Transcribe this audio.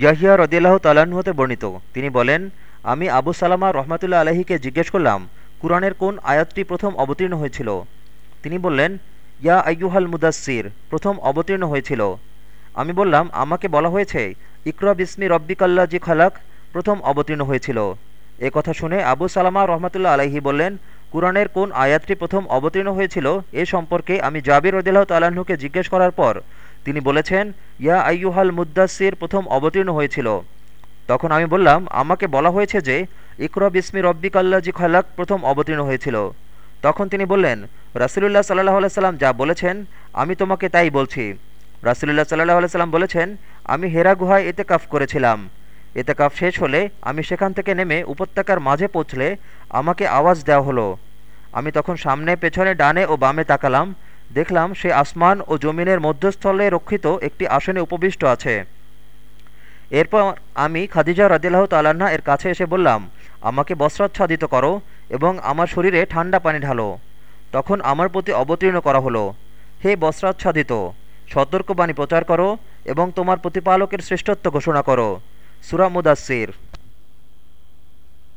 ইয়াহিয়া রদিয়াল্লাহ তালাহ হতে বর্ণিত। তিনি বলেন, আমি আবু সালামা রহমাতুল্লাহ আলহিকে জিজ্ঞেস করলাম, কুরআনের কোন আয়াতটি প্রথম অবতীর্ণ হয়েছিল? তিনি বললেন, ইয়া আইয়ুহাল মুদাসির প্রথম অবতীর্ণ হয়েছিল। আমি বললাম, আমাকে বলা হয়েছে, ইকরা বিসমি রব্বিকাল্লা জি খালাক, প্রথম অবতীর্ণ হয়েছিল। এ কথা শুনে আবু সালামা রহমাতুল্লা আলাহি বললেন, কুরআনের কোন আয়াতটি প্রথম অবতীর্ণ হয়েছিল? এ সম্পর্কে আমি জাবির রদিল্লাহ তাল্লাহ্নকে জিজ্ঞেস করার পর তিনি বলেছেন, ইয়া আইয়ুহাল মুদাসির প্রথম অবতীর্ণ হয়েছিল। তখন আমি বললাম, আমাকে বলা হয়েছে যে, ইকরা বিসমি রব্বিক আল্লাহ জি খালাক, প্রথম অবতীর্ণ হয়েছিল। তখন তিনি বললেন, রাসুলুল্লাহ সাল্লাহ সাল্লাম যা বলেছেন, আমি তোমাকে তাই বলছি। রাসুলুল্লাহ সাল্লাহ সাল্লাম বলেছেন, আমি হেরা গুহায় এতে কাফ করেছিলাম। এতে কাফ শেষ হলে আমি সেখান থেকে নেমে উপত্যকার মাঝে পৌঁছলে আমাকে আওয়াজ দেওয়া হলো। আমি তখন সামনে, পেছনে, ডানে ও বামে তাকালাম। দেখলাম সে আসমান ও জমিনের মধ্যস্থলে রক্ষিত একটি আসনে উপবিষ্ট আছে। এরপর আমি খাদিজা রাদিল্লাহ তাল্লাহা এর কাছে এসে বললাম, আমাকে বস্ত্রাচ্ছাদিত করো এবং আমার শরীরে ঠান্ডা পানি ঢালো। তখন আমার প্রতি অবতীর্ণ করা হলো, হে বস্ত্রাচ্ছাদিত, সতর্কবাণী প্রচার করো এবং তোমার প্রতিপালকের শ্রেষ্ঠত্ব ঘোষণা করো। সুরা মুদাসির